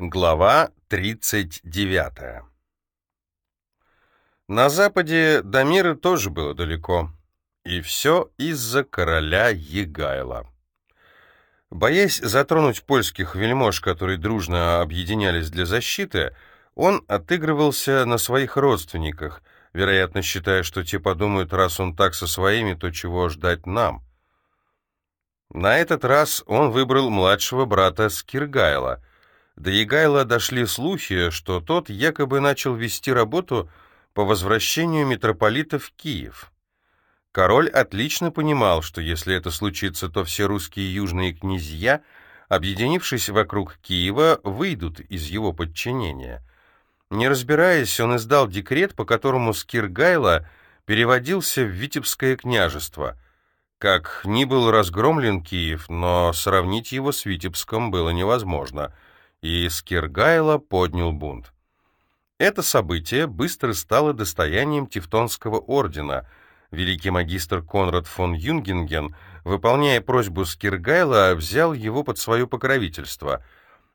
Глава 39 На западе до мира тоже было далеко, и все из-за короля Егайла. Боясь затронуть польских вельмож, которые дружно объединялись для защиты, он отыгрывался на своих родственниках, вероятно, считая, что те подумают, раз он так со своими, то чего ждать нам. На этот раз он выбрал младшего брата Скиргайла — до Егайла дошли слухи, что тот якобы начал вести работу по возвращению митрополита в Киев. Король отлично понимал, что если это случится, то все русские южные князья, объединившись вокруг Киева, выйдут из его подчинения. Не разбираясь, он издал декрет, по которому Скиргайло переводился в Витебское княжество. Как ни был разгромлен Киев, но сравнить его с Витебском было невозможно — и Скиргайло поднял бунт. Это событие быстро стало достоянием Тевтонского ордена. Великий магистр Конрад фон Юнгенген, выполняя просьбу Скиргайла, взял его под свое покровительство.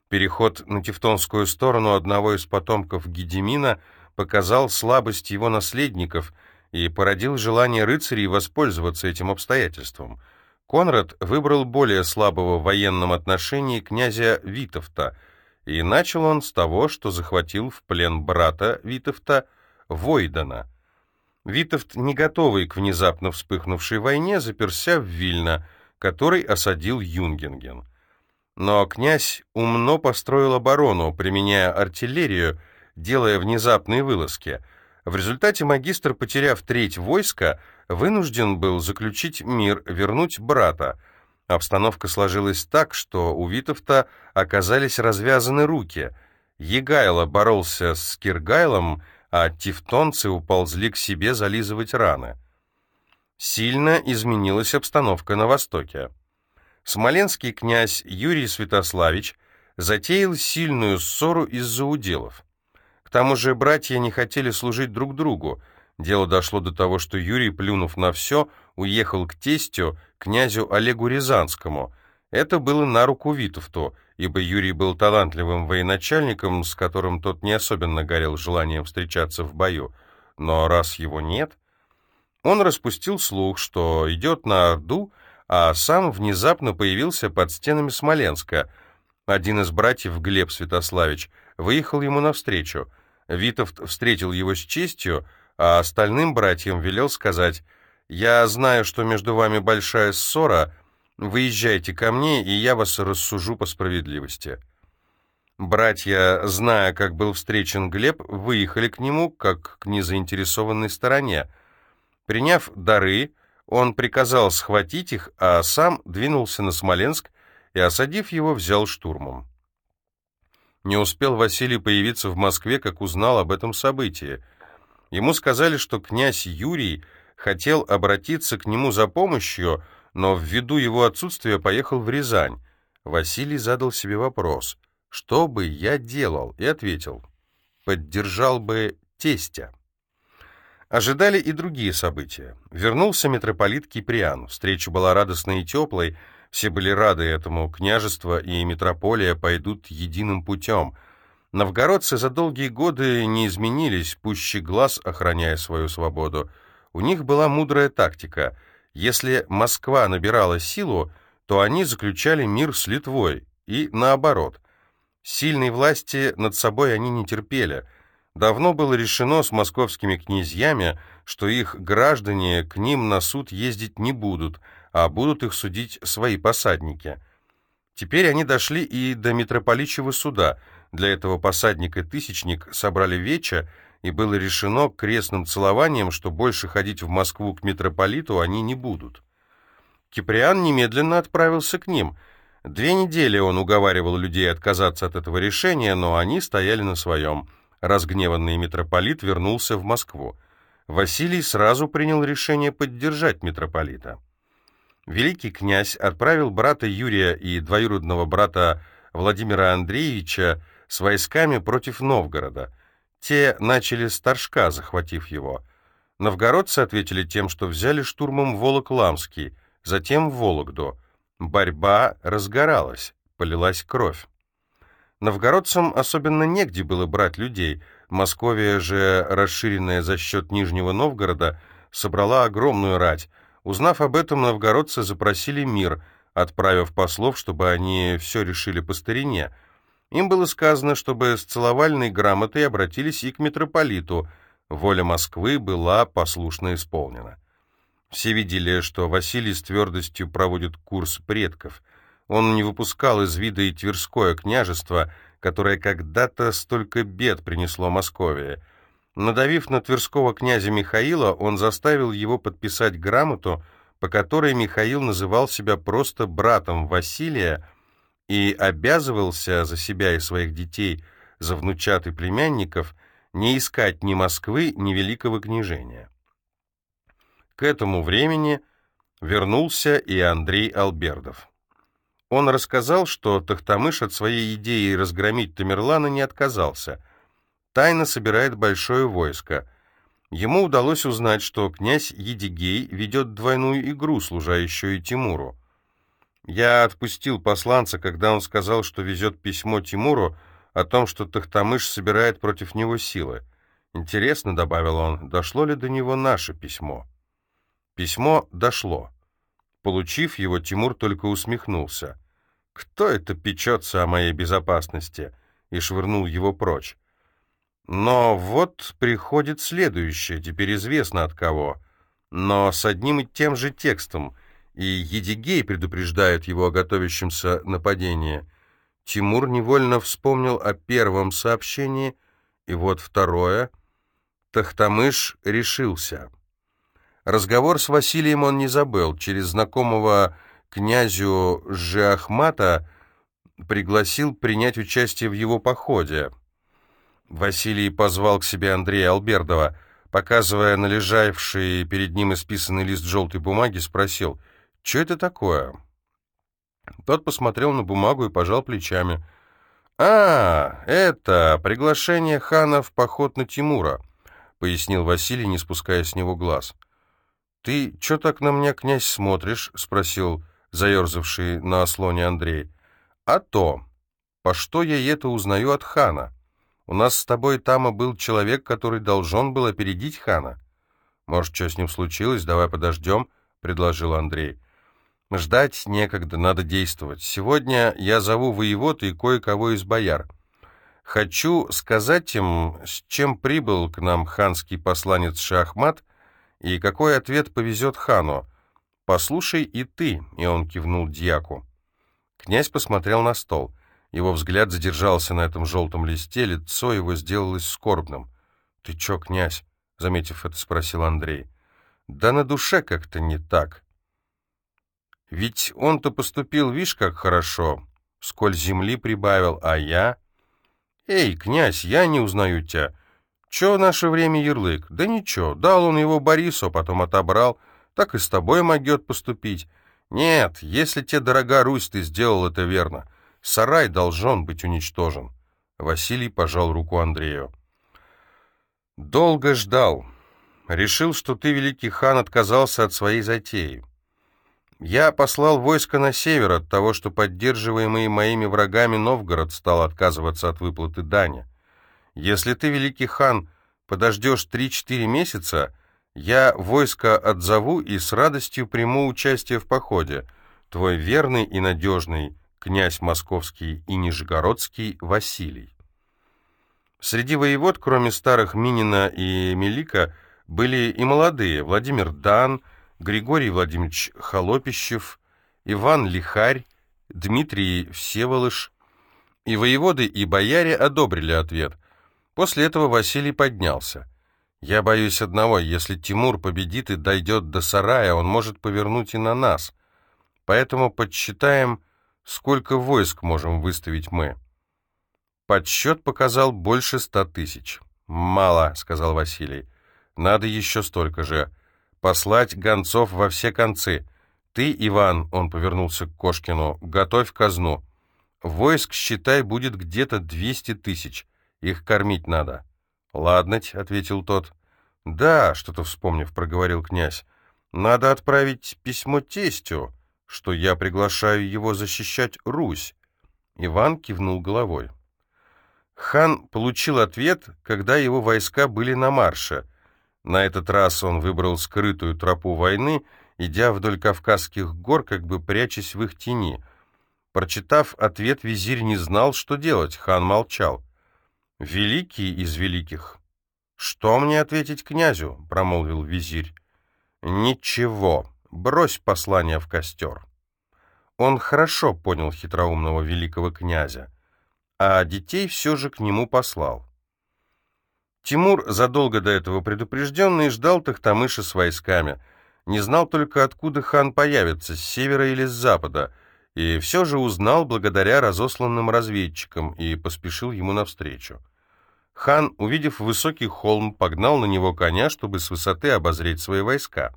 Переход на тевтонскую сторону одного из потомков Гедемина показал слабость его наследников и породил желание рыцарей воспользоваться этим обстоятельством. Конрад выбрал более слабого в военном отношении князя Витовта – и начал он с того, что захватил в плен брата Витовта, Войдана. Витовт, не готовый к внезапно вспыхнувшей войне, заперся в Вильно, который осадил Юнгенген. Но князь умно построил оборону, применяя артиллерию, делая внезапные вылазки. В результате магистр, потеряв треть войска, вынужден был заключить мир, вернуть брата — Обстановка сложилась так, что у Витовта оказались развязаны руки. Егайло боролся с Киргайлом, а тевтонцы уползли к себе зализывать раны. Сильно изменилась обстановка на Востоке. Смоленский князь Юрий Святославич затеял сильную ссору из-за уделов. К тому же братья не хотели служить друг другу, Дело дошло до того, что Юрий, плюнув на все, уехал к тестю, князю Олегу Рязанскому. Это было на руку Витовту, ибо Юрий был талантливым военачальником, с которым тот не особенно горел желанием встречаться в бою. Но раз его нет... Он распустил слух, что идет на Орду, а сам внезапно появился под стенами Смоленска. Один из братьев, Глеб Святославич, выехал ему навстречу. Витовт встретил его с честью, а остальным братьям велел сказать, «Я знаю, что между вами большая ссора, выезжайте ко мне, и я вас рассужу по справедливости». Братья, зная, как был встречен Глеб, выехали к нему, как к незаинтересованной стороне. Приняв дары, он приказал схватить их, а сам двинулся на Смоленск и, осадив его, взял штурмом. Не успел Василий появиться в Москве, как узнал об этом событии – Ему сказали, что князь Юрий хотел обратиться к нему за помощью, но ввиду его отсутствия поехал в Рязань. Василий задал себе вопрос, что бы я делал, и ответил, поддержал бы тестя. Ожидали и другие события. Вернулся митрополит Киприан. Встреча была радостной и теплой, все были рады этому, княжество и митрополия пойдут единым путем — Новгородцы за долгие годы не изменились, пуще глаз охраняя свою свободу. У них была мудрая тактика. Если Москва набирала силу, то они заключали мир с Литвой, и наоборот. Сильной власти над собой они не терпели. Давно было решено с московскими князьями, что их граждане к ним на суд ездить не будут, а будут их судить свои посадники. Теперь они дошли и до митрополичьего суда – для этого посадник и тысячник собрали веча, и было решено крестным целованием, что больше ходить в Москву к митрополиту они не будут. Киприан немедленно отправился к ним. Две недели он уговаривал людей отказаться от этого решения, но они стояли на своем. Разгневанный митрополит вернулся в Москву. Василий сразу принял решение поддержать митрополита. Великий князь отправил брата Юрия и двоюродного брата Владимира Андреевича с войсками против Новгорода. Те начали с Торжка, захватив его. Новгородцы ответили тем, что взяли штурмом Волок-Ламский, затем Вологду. Борьба разгоралась, полилась кровь. Новгородцам особенно негде было брать людей. Московия же, расширенная за счет Нижнего Новгорода, собрала огромную рать. Узнав об этом, новгородцы запросили мир, отправив послов, чтобы они все решили по старине. Им было сказано, чтобы с целовальной грамотой обратились и к митрополиту. Воля Москвы была послушно исполнена. Все видели, что Василий с твердостью проводит курс предков – он не выпускал из вида и Тверское княжество, которое когда-то столько бед принесло Московии. Надавив на Тверского князя Михаила, он заставил его подписать грамоту, по которой Михаил называл себя просто братом Василия и обязывался за себя и своих детей, за внучат и племянников, не искать ни Москвы, ни Великого княжения. К этому времени вернулся и Андрей Албердов. Он рассказал, что Тахтамыш от своей идеи разгромить Тамерлана не отказался. Тайно собирает большое войско. Ему удалось узнать, что князь Едигей ведет двойную игру, служа еще и Тимуру. Я отпустил посланца, когда он сказал, что везет письмо Тимуру о том, что Тахтамыш собирает против него силы. Интересно, — добавил он, — дошло ли до него наше письмо? Письмо дошло. Получив его, Тимур только усмехнулся. «Кто это печется о моей безопасности?» и швырнул его прочь. Но вот приходит следующее, теперь известно от кого, но с одним и тем же текстом, и Едигей предупреждает его о готовящемся нападении. Тимур невольно вспомнил о первом сообщении, и вот второе. Тахтамыш решился. Разговор с Василием он не забыл. Через знакомого князю Жиахмата пригласил принять участие в его походе. Василий позвал к себе Андрея Албердова, показывая на лежавший перед ним исписанный лист желтой бумаги, спросил, «Что это такое?» Тот посмотрел на бумагу и пожал плечами. «А, это приглашение хана в поход на Тимура», — пояснил Василий, не спуская с него глаз. «Ты чё так на меня, князь, смотришь?» — спросил заерзавший на ослоне Андрей. «А то! По что я это узнаю от хана? У нас с тобой Тама был человек, который должен был опередить хана. Может, что с ним случилось? Давай подождем», — предложил Андрей. «Ждать некогда, надо действовать. Сегодня я зову воевод и кое-кого из бояр. Хочу сказать им, с чем прибыл к нам ханский посланец Шахмат и какой ответ повезет хану. «Послушай и ты», — и он кивнул дьяку. Князь посмотрел на стол. Его взгляд задержался на этом желтом листе, лицо его сделалось скорбным. «Ты чё, князь?» — заметив это, спросил Андрей. «Да на душе как-то не так. Ведь он-то поступил, видишь, как хорошо, сколь земли прибавил, а я...» «Эй, князь, я не узнаю тебя. Чё наше время ярлык? Да ничего, дал он его Борису, потом отобрал» так и с тобой могет поступить. Нет, если тебе дорога Русь, ты сделал это верно. Сарай должен быть уничтожен. Василий пожал руку Андрею. Долго ждал. Решил, что ты, великий хан, отказался от своей затеи. Я послал войско на север от того, что поддерживаемый моими врагами Новгород стал отказываться от выплаты дани. Если ты, великий хан, подождешь три-четыре месяца, я войско отзову и с радостью приму участие в походе. Твой верный и надежный князь московский и нижегородский Василий. Среди воевод, кроме старых Минина и Мелика, были и молодые Владимир Дан, Григорий Владимирович Холопищев, Иван Лихарь, Дмитрий Всеволыш. И воеводы, и бояре одобрили ответ. После этого Василий поднялся. Я боюсь одного, если Тимур победит и дойдет до сарая, он может повернуть и на нас. Поэтому подсчитаем, сколько войск можем выставить мы. Подсчет показал больше ста тысяч. «Мало», — сказал Василий. «Надо еще столько же. Послать гонцов во все концы. Ты, Иван, — он повернулся к Кошкину, — готовь казну. Войск, считай, будет где-то двести тысяч. Их кормить надо». «Ладнать», — ответил тот. «Да», — что-то вспомнив, проговорил князь. «Надо отправить письмо тестю, что я приглашаю его защищать Русь». Иван кивнул головой. Хан получил ответ, когда его войска были на марше. На этот раз он выбрал скрытую тропу войны, идя вдоль Кавказских гор, как бы прячась в их тени. Прочитав ответ, визирь не знал, что делать, хан молчал. «Великий из великих». «Что мне ответить князю?» — промолвил визирь. «Ничего. Брось послание в костер». Он хорошо понял хитроумного великого князя а детей все же к нему послал. Тимур, задолго до этого предупрежденный, ждал Тахтамыша с войсками. Не знал только, откуда хан появится, с севера или с запада, и все же узнал благодаря разосланным разведчикам и поспешил ему навстречу. Хан, увидев высокий холм, погнал на него коня, чтобы с высоты обозреть свои войска.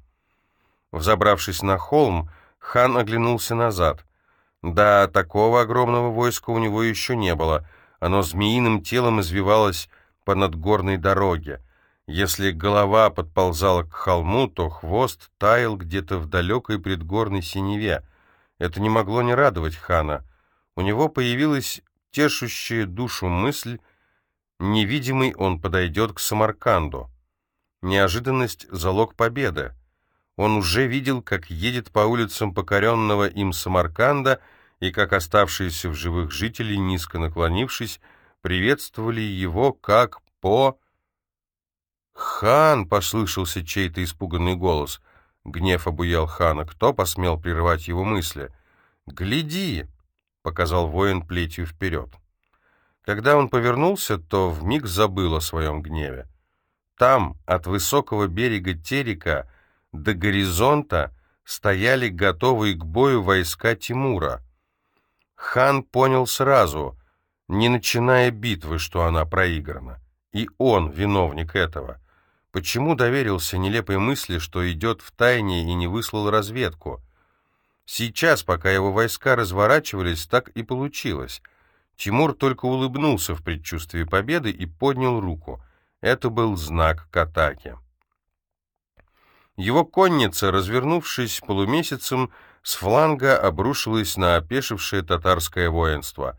Взобравшись на холм, хан оглянулся назад — да, такого огромного войска у него еще не было. Оно змеиным телом извивалось по надгорной дороге. Если голова подползала к холму, то хвост таял где-то в далекой предгорной синеве. Это не могло не радовать хана. У него появилась тешущая душу мысль, невидимый он подойдет к Самарканду. Неожиданность — залог победы. Он уже видел, как едет по улицам покоренного им Самарканда — и как оставшиеся в живых жители, низко наклонившись, приветствовали его как по... «Хан!» — послышался чей-то испуганный голос. Гнев обуял хана. Кто посмел прервать его мысли? «Гляди!» — показал воин плетью вперед. Когда он повернулся, то вмиг забыл о своем гневе. Там, от высокого берега Терека до горизонта, стояли готовые к бою войска Тимура. Хан понял сразу, не начиная битвы, что она проиграна. И он виновник этого. Почему доверился нелепой мысли, что идет в тайне и не выслал разведку? Сейчас, пока его войска разворачивались, так и получилось. Тимур только улыбнулся в предчувствии победы и поднял руку. Это был знак к атаке. Его конница, развернувшись полумесяцем, с фланга обрушилось на опешившее татарское воинство.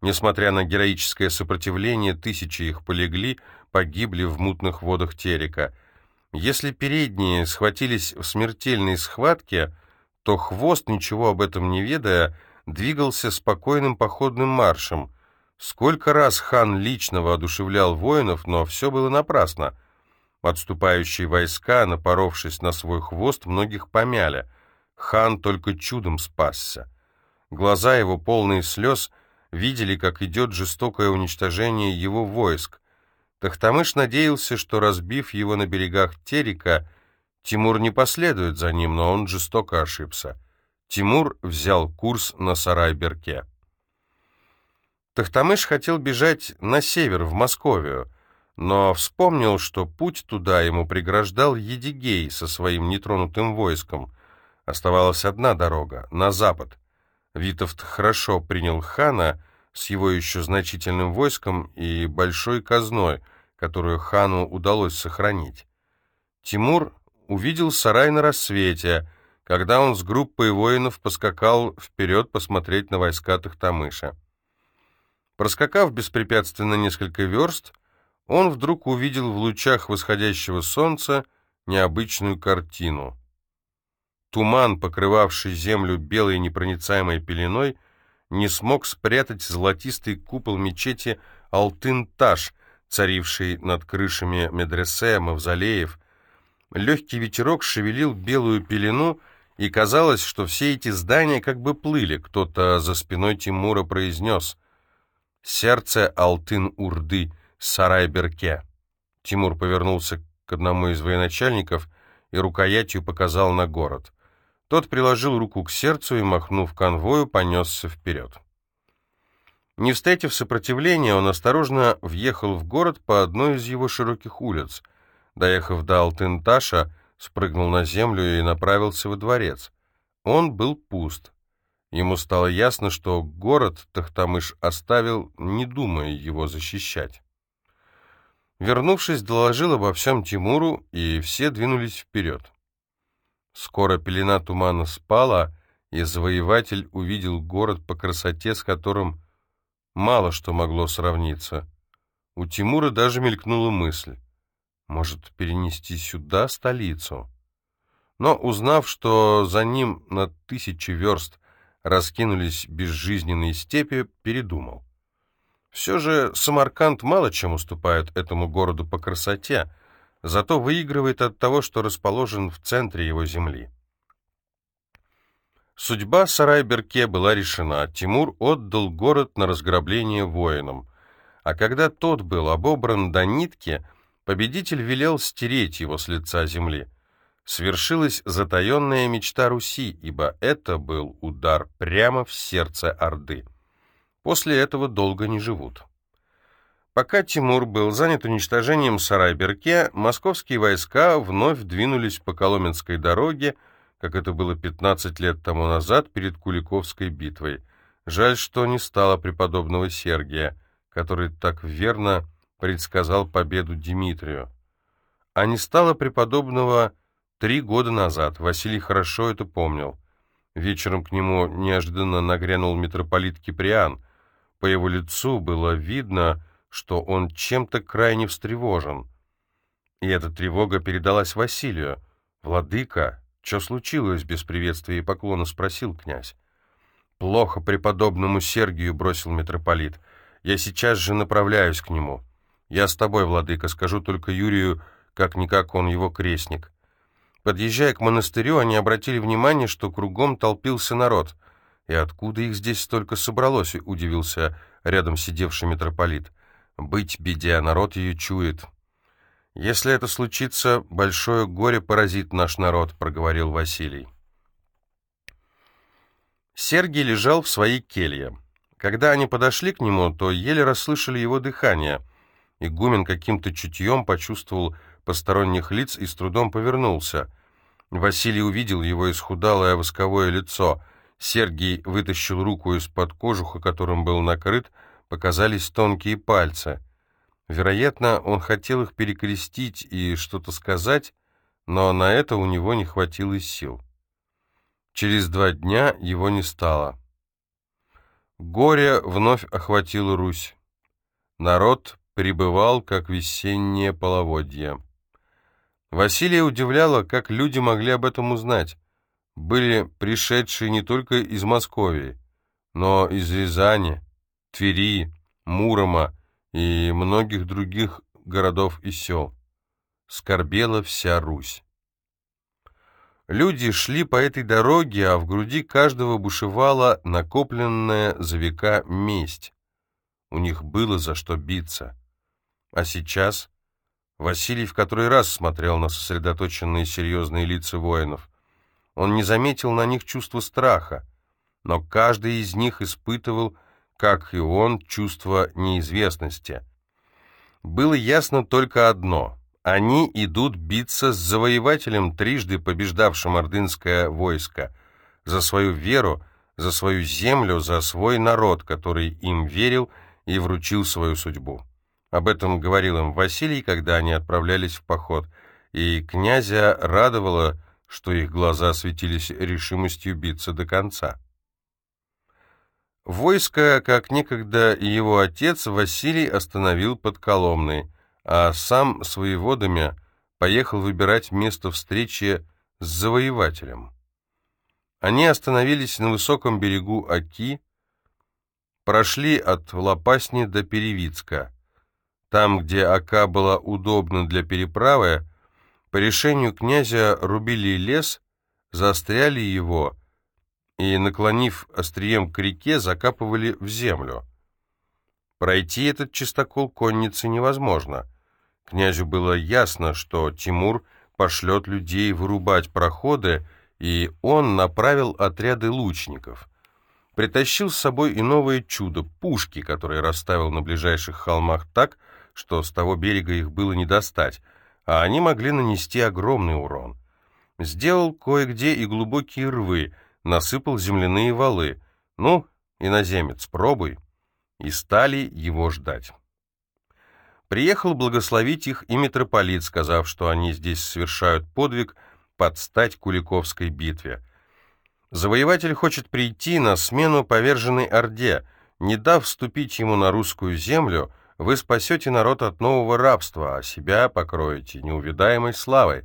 Несмотря на героическое сопротивление, тысячи их полегли, погибли в мутных водах Терека. Если передние схватились в смертельной схватке, то хвост, ничего об этом не ведая, двигался спокойным походным маршем. Сколько раз хан лично воодушевлял воинов, но все было напрасно. Отступающие войска, напоровшись на свой хвост, многих помяли — Хан только чудом спасся. Глаза его, полные слез, видели, как идет жестокое уничтожение его войск. Тахтамыш надеялся, что, разбив его на берегах Терека, Тимур не последует за ним, но он жестоко ошибся. Тимур взял курс на Сарай-Берке. Тахтамыш хотел бежать на север, в Московию, но вспомнил, что путь туда ему преграждал Едигей со своим нетронутым войском. Оставалась одна дорога, на запад. Витовт хорошо принял хана с его еще значительным войском и большой казной, которую хану удалось сохранить. Тимур увидел сарай на рассвете, когда он с группой воинов поскакал вперед посмотреть на войска Тахтамыша. Проскакав беспрепятственно несколько верст, он вдруг увидел в лучах восходящего солнца необычную картину. Туман, покрывавший землю белой непроницаемой пеленой, не смог спрятать золотистый купол мечети Алтын-Таш, царивший над крышами медресе, мавзолеев. Легкий ветерок шевелил белую пелену, и казалось, что все эти здания как бы плыли. Кто-то за спиной Тимура произнес «Сердце Алтын-Урды, Сарай-Берке». Тимур повернулся к одному из военачальников и рукоятью показал на город. Тот приложил руку к сердцу и, махнув конвою, понесся вперед. Не встретив сопротивления, он осторожно въехал в город по одной из его широких улиц. Доехав до Алтынташа, спрыгнул на землю и направился во дворец. Он был пуст. Ему стало ясно, что город Тахтамыш оставил, не думая его защищать. Вернувшись, доложил обо всем Тимуру, и все двинулись вперед. Скоро пелена тумана спала, и завоеватель увидел город по красоте, с которым мало что могло сравниться. У Тимура даже мелькнула мысль. Может, перенести сюда столицу? Но, узнав, что за ним на тысячи верст раскинулись безжизненные степи, передумал. Все же Самарканд мало чем уступает этому городу по красоте, зато выигрывает от того, что расположен в центре его земли. Судьба Сарай-Берке была решена. Тимур отдал город на разграбление воинам. А когда тот был обобран до нитки, победитель велел стереть его с лица земли. Свершилась затаенная мечта Руси, ибо это был удар прямо в сердце Орды. После этого долго не живут. Пока Тимур был занят уничтожением Сарай-Берке, московские войска вновь двинулись по Коломенской дороге, как это было 15 лет тому назад перед Куликовской битвой. Жаль, что не стало преподобного Сергия, который так верно предсказал победу Дмитрию. А не стало преподобного три года назад, Василий хорошо это помнил. Вечером к нему неожиданно нагрянул митрополит Киприан. По его лицу было видно, что он чем-то крайне встревожен. И эта тревога передалась Василию. «Владыка, «Что случилось?» — без приветствия и поклона спросил князь. «Плохо преподобному Сергию», — бросил митрополит. «Я сейчас же направляюсь к нему. Я с тобой, владыка, скажу только Юрию, как-никак он его крестник». Подъезжая к монастырю, они обратили внимание, что кругом толпился народ. «И откуда их здесь столько собралось?» — удивился рядом сидевший митрополит. «Быть беде, а народ ее чует». «Если это случится, большое горе поразит наш народ», — проговорил Василий. Сергий лежал в своей келье. Когда они подошли к нему, то еле расслышали его дыхание. Игумен каким-то чутьем почувствовал посторонних лиц и с трудом повернулся. Василий увидел его исхудалое восковое лицо. Сергий вытащил руку из-под кожуха, которым был накрыт, показались тонкие пальцы. Вероятно, он хотел их перекрестить и что-то сказать, но на это у него не хватило сил. Через два дня его не стало. Горе вновь охватило Русь. Народ пребывал, как весеннее половодье. Василия удивляло, как люди могли об этом узнать. Были пришедшие не только из Московии, но из Рязани, Твери, Мурома, и многих других городов и сел. Скорбела вся Русь. Люди шли по этой дороге, а в груди каждого бушевала накопленная за века месть. У них было за что биться. А сейчас Василий в который раз смотрел на сосредоточенные серьезные лица воинов. Он не заметил на них чувства страха, но каждый из них испытывал как и он, чувство неизвестности. Было ясно только одно — они идут биться с завоевателем, трижды побеждавшим ордынское войско, за свою веру, за свою землю, за свой народ, который им верил и вручил свою судьбу. Об этом говорил им Василий, когда они отправлялись в поход, и князя радовало, что их глаза светились решимостью биться до конца. Войско, как некогда его отец, Василий остановил под Коломной, а сам с воеводами поехал выбирать место встречи с завоевателем. Они остановились на высоком берегу Оки, прошли от Лопасни до Перевицка. Там, где Ока была удобна для переправы, по решению князя рубили лес, заостряли его и, наклонив острием к реке, закапывали в землю. Пройти этот чистокол конницы невозможно. Князю было ясно, что Тимур пошлет людей вырубать проходы, и он направил отряды лучников. Притащил с собой и новое чудо — пушки, которые расставил на ближайших холмах так, что с того берега их было не достать, а они могли нанести огромный урон. Сделал кое-где и глубокие рвы — насыпал земляные валы. «Ну, иноземец, пробуй». И стали его ждать. Приехал благословить их и митрополит, сказав, что они здесь совершают подвиг под стать Куликовской битве. Завоеватель хочет прийти на смену поверженной Орде, Не дав вступить ему на русскую землю, вы спасете народ от нового рабства, а себя покроете неувидаемой славой.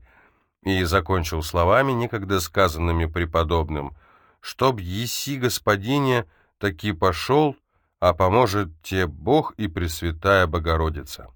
И закончил словами, некогда сказанными преподобным, «Чтоб еси, господине, таки пошел, а поможет те Бог и Пресвятая Богородица».